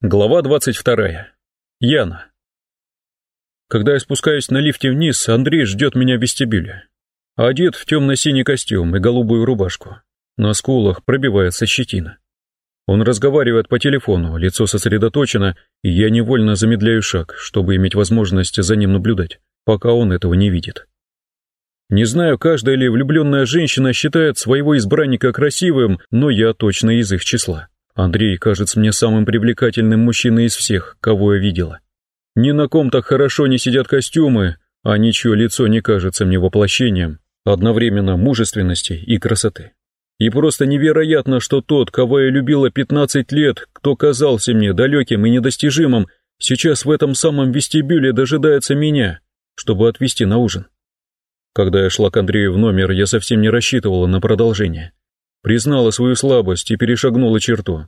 Глава 22. Яна. Когда я спускаюсь на лифте вниз, Андрей ждет меня в вестибюле. Одет в темно-синий костюм и голубую рубашку. На скулах пробивается щетина. Он разговаривает по телефону, лицо сосредоточено, и я невольно замедляю шаг, чтобы иметь возможность за ним наблюдать, пока он этого не видит. Не знаю, каждая ли влюбленная женщина считает своего избранника красивым, но я точно из их числа. Андрей кажется мне самым привлекательным мужчиной из всех, кого я видела. Ни на ком так хорошо не сидят костюмы, а ничье лицо не кажется мне воплощением одновременно мужественности и красоты. И просто невероятно, что тот, кого я любила 15 лет, кто казался мне далеким и недостижимым, сейчас в этом самом вестибюле дожидается меня, чтобы отвезти на ужин. Когда я шла к Андрею в номер, я совсем не рассчитывала на продолжение признала свою слабость и перешагнула черту,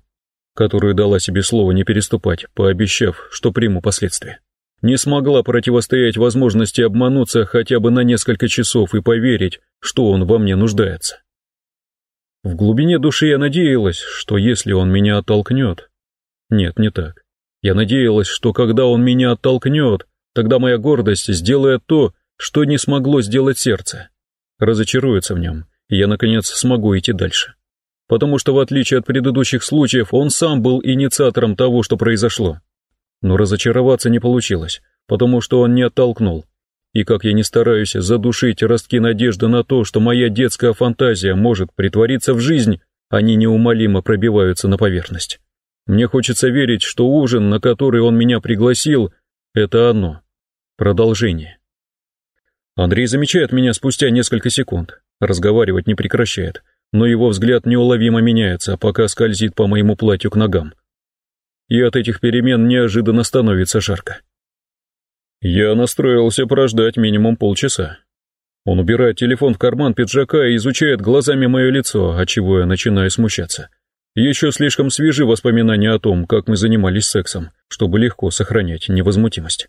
которую дала себе слово не переступать, пообещав, что приму последствия. Не смогла противостоять возможности обмануться хотя бы на несколько часов и поверить, что он во мне нуждается. В глубине души я надеялась, что если он меня оттолкнет... Нет, не так. Я надеялась, что когда он меня оттолкнет, тогда моя гордость сделает то, что не смогло сделать сердце. Разочаруется в нем, я, наконец, смогу идти дальше. Потому что, в отличие от предыдущих случаев, он сам был инициатором того, что произошло. Но разочароваться не получилось, потому что он не оттолкнул. И как я не стараюсь задушить ростки надежды на то, что моя детская фантазия может притвориться в жизнь, они неумолимо пробиваются на поверхность. Мне хочется верить, что ужин, на который он меня пригласил, это оно. Продолжение. Андрей замечает меня спустя несколько секунд разговаривать не прекращает, но его взгляд неуловимо меняется, пока скользит по моему платью к ногам. И от этих перемен неожиданно становится жарко. Я настроился прождать минимум полчаса. Он убирает телефон в карман пиджака и изучает глазами мое лицо, отчего я начинаю смущаться. Еще слишком свежи воспоминания о том, как мы занимались сексом, чтобы легко сохранять невозмутимость.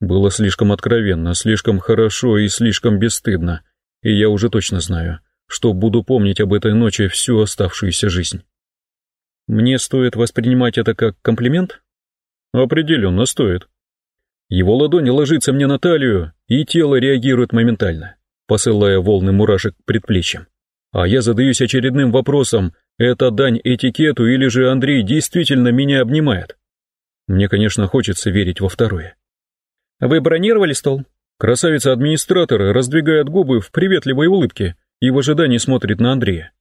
Было слишком откровенно, слишком хорошо и слишком бесстыдно, и я уже точно знаю, что буду помнить об этой ночи всю оставшуюся жизнь. Мне стоит воспринимать это как комплимент? Определенно стоит. Его ладонь ложится мне на талию, и тело реагирует моментально, посылая волны мурашек к предплечьям. А я задаюсь очередным вопросом, это дань этикету или же Андрей действительно меня обнимает? Мне, конечно, хочется верить во второе. «Вы бронировали стол?» Красавица-администратор раздвигает губы в приветливой улыбке и в ожидании смотрит на Андрея.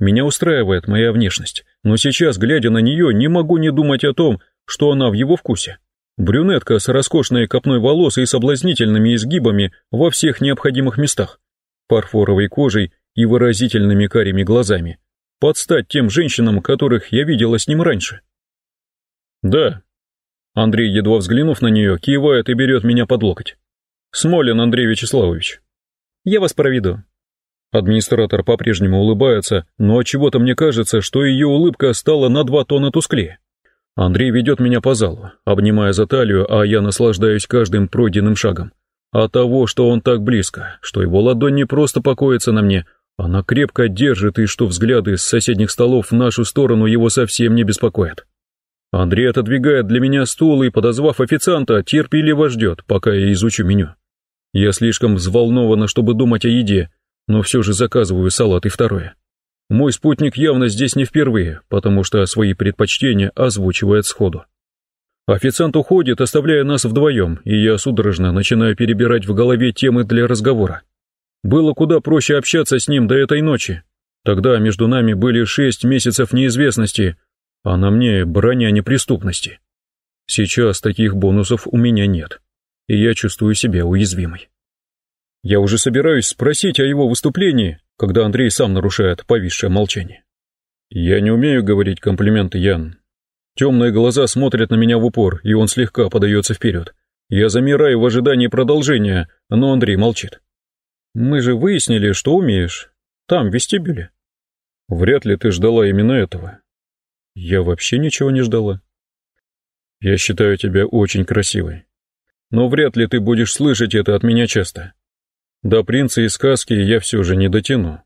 Меня устраивает моя внешность, но сейчас, глядя на нее, не могу не думать о том, что она в его вкусе. Брюнетка с роскошной копной волос и соблазнительными изгибами во всех необходимых местах, фарфоровой кожей и выразительными карими глазами, под стать тем женщинам, которых я видела с ним раньше. Да. Андрей, едва взглянув на нее, кивает и берет меня под локоть. Смолин Андрей Вячеславович. Я вас проведу. Администратор по-прежнему улыбается, но чего-то мне кажется, что ее улыбка стала на два тона тусклее. Андрей ведет меня по залу, обнимая за талию, а я наслаждаюсь каждым пройденным шагом. От того, что он так близко, что его ладонь не просто покоится на мне, она крепко держит и что взгляды с соседних столов в нашу сторону его совсем не беспокоят. Андрей отодвигает для меня стул и, подозвав официанта, терпеливо ждет, пока я изучу меню. Я слишком взволнована, чтобы думать о еде, но все же заказываю салат и второе. Мой спутник явно здесь не впервые, потому что свои предпочтения озвучивает сходу. Официант уходит, оставляя нас вдвоем, и я судорожно начинаю перебирать в голове темы для разговора. Было куда проще общаться с ним до этой ночи. Тогда между нами были шесть месяцев неизвестности, а на мне броня неприступности. Сейчас таких бонусов у меня нет и я чувствую себя уязвимой. Я уже собираюсь спросить о его выступлении, когда Андрей сам нарушает повисшее молчание. Я не умею говорить комплименты, Ян. Темные глаза смотрят на меня в упор, и он слегка подается вперед. Я замираю в ожидании продолжения, но Андрей молчит. Мы же выяснили, что умеешь. Там, в вестибюле. Вряд ли ты ждала именно этого. Я вообще ничего не ждала. Я считаю тебя очень красивой но вряд ли ты будешь слышать это от меня часто. До принца и сказки я все же не дотяну.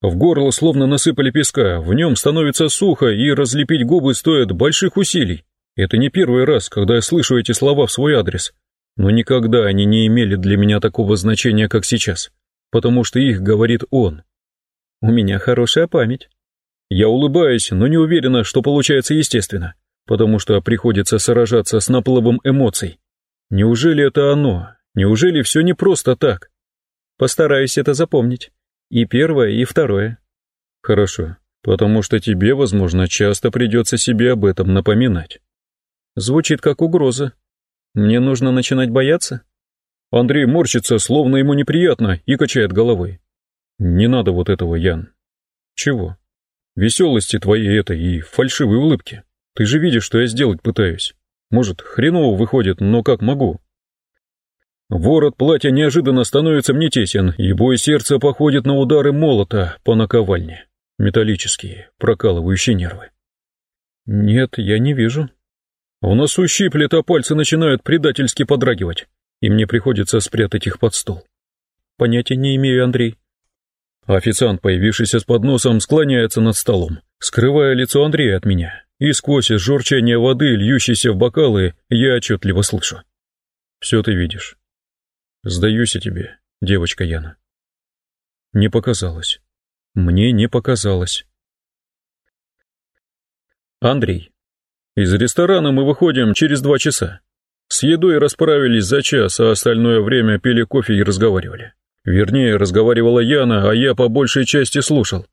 В горло словно насыпали песка, в нем становится сухо, и разлепить губы стоит больших усилий. Это не первый раз, когда я слышу эти слова в свой адрес, но никогда они не имели для меня такого значения, как сейчас, потому что их говорит он. У меня хорошая память. Я улыбаюсь, но не уверена, что получается естественно, потому что приходится сражаться с наплывом эмоций. Неужели это оно? Неужели все не просто так? Постараюсь это запомнить. И первое, и второе. Хорошо, потому что тебе, возможно, часто придется себе об этом напоминать. Звучит как угроза. Мне нужно начинать бояться? Андрей морщится, словно ему неприятно, и качает головой. Не надо вот этого, Ян. Чего? Веселости твоей этой и фальшивой улыбки. Ты же видишь, что я сделать пытаюсь. Может, хреново выходит, но как могу. Ворот платья неожиданно становится мне тесен, и бой сердца походит на удары молота по наковальне. Металлические, прокалывающие нервы. Нет, я не вижу. В носу щиплет, а пальцы начинают предательски подрагивать, и мне приходится спрятать их под стол. Понятия не имею, Андрей. Официант, появившийся с подносом, склоняется над столом, скрывая лицо Андрея от меня, и сквозь журчание воды, льющейся в бокалы, я отчетливо слышу. Все ты видишь. Сдаюсь я тебе, девочка Яна. Не показалось. Мне не показалось. Андрей. Из ресторана мы выходим через два часа. С едой расправились за час, а остальное время пили кофе и разговаривали. Вернее, разговаривала Яна, а я по большей части слушал.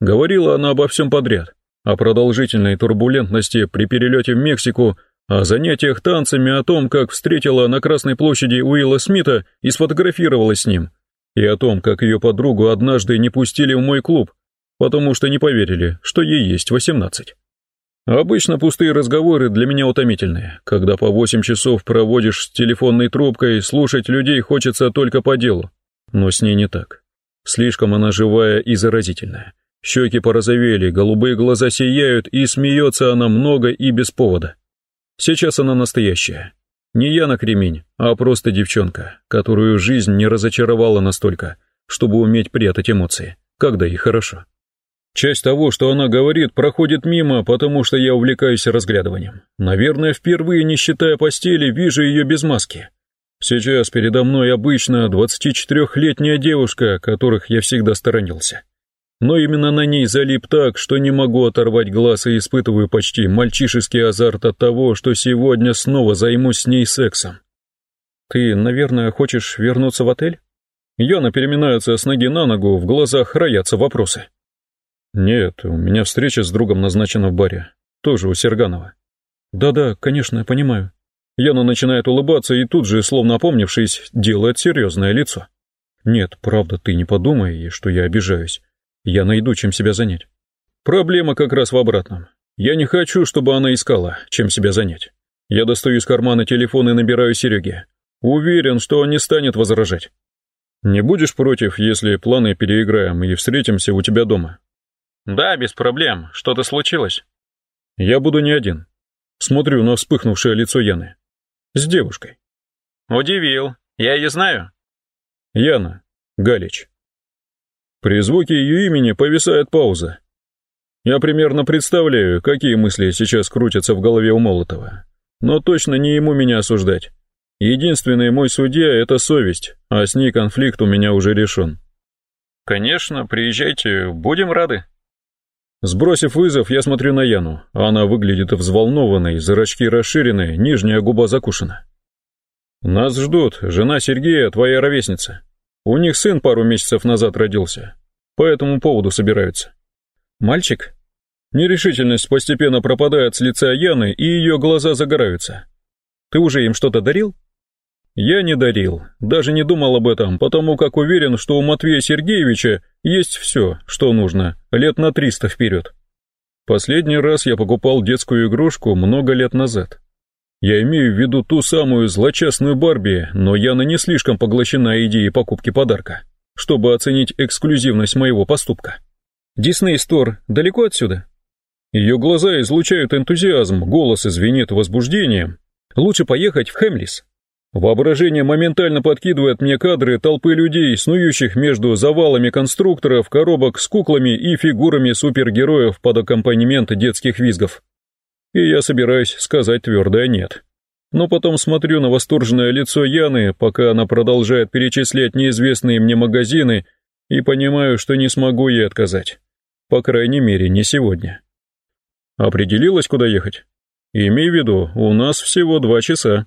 Говорила она обо всем подряд. О продолжительной турбулентности при перелете в Мексику, о занятиях танцами, о том, как встретила на Красной площади Уилла Смита и сфотографировалась с ним, и о том, как ее подругу однажды не пустили в мой клуб, потому что не поверили, что ей есть восемнадцать. Обычно пустые разговоры для меня утомительные. Когда по восемь часов проводишь с телефонной трубкой, слушать людей хочется только по делу. Но с ней не так. Слишком она живая и заразительная. Щеки порозовели, голубые глаза сияют, и смеется она много и без повода. Сейчас она настоящая. Не я на кремень, а просто девчонка, которую жизнь не разочаровала настолько, чтобы уметь прятать эмоции, когда ей хорошо. Часть того, что она говорит, проходит мимо, потому что я увлекаюсь разглядыванием. Наверное, впервые, не считая постели, вижу ее без маски. Сейчас передо мной обычно 24-летняя девушка, которых я всегда сторонился. Но именно на ней залип так, что не могу оторвать глаз и испытываю почти мальчишеский азарт от того, что сегодня снова займусь с ней сексом. Ты, наверное, хочешь вернуться в отель? Яна переминается с ноги на ногу, в глазах роятся вопросы. «Нет, у меня встреча с другом назначена в баре. Тоже у Серганова». «Да-да, конечно, понимаю». Яна начинает улыбаться и тут же, словно опомнившись, делает серьезное лицо. «Нет, правда, ты не подумай, что я обижаюсь. Я найду, чем себя занять». «Проблема как раз в обратном. Я не хочу, чтобы она искала, чем себя занять. Я достаю из кармана телефон и набираю Сереге. Уверен, что он не станет возражать. Не будешь против, если планы переиграем и встретимся у тебя дома?» «Да, без проблем. Что-то случилось?» «Я буду не один». Смотрю на вспыхнувшее лицо Яны. «С девушкой». «Удивил. Я ее знаю?» «Яна. Галич». При звуке ее имени повисает пауза. Я примерно представляю, какие мысли сейчас крутятся в голове у Молотова. Но точно не ему меня осуждать. Единственный мой судья — это совесть, а с ней конфликт у меня уже решен. «Конечно, приезжайте, будем рады», Сбросив вызов, я смотрю на Яну. Она выглядит взволнованной, зрачки расширены, нижняя губа закушена. «Нас ждут, жена Сергея, твоя ровесница. У них сын пару месяцев назад родился. По этому поводу собираются». «Мальчик?» Нерешительность постепенно пропадает с лица Яны, и ее глаза загораются. «Ты уже им что-то дарил?» Я не дарил, даже не думал об этом, потому как уверен, что у Матвея Сергеевича есть все, что нужно, лет на триста вперед. Последний раз я покупал детскую игрушку много лет назад. Я имею в виду ту самую злочастную Барби, но Яна не слишком поглощена идеей покупки подарка, чтобы оценить эксклюзивность моего поступка. Дисней Стор далеко отсюда? Ее глаза излучают энтузиазм, голос извинит возбуждением. Лучше поехать в Хемлис. Воображение моментально подкидывает мне кадры толпы людей, снующих между завалами конструкторов, коробок с куклами и фигурами супергероев под аккомпанемент детских визгов. И я собираюсь сказать твердое «нет». Но потом смотрю на восторженное лицо Яны, пока она продолжает перечислять неизвестные мне магазины, и понимаю, что не смогу ей отказать. По крайней мере, не сегодня. Определилась, куда ехать? Имей в виду, у нас всего два часа.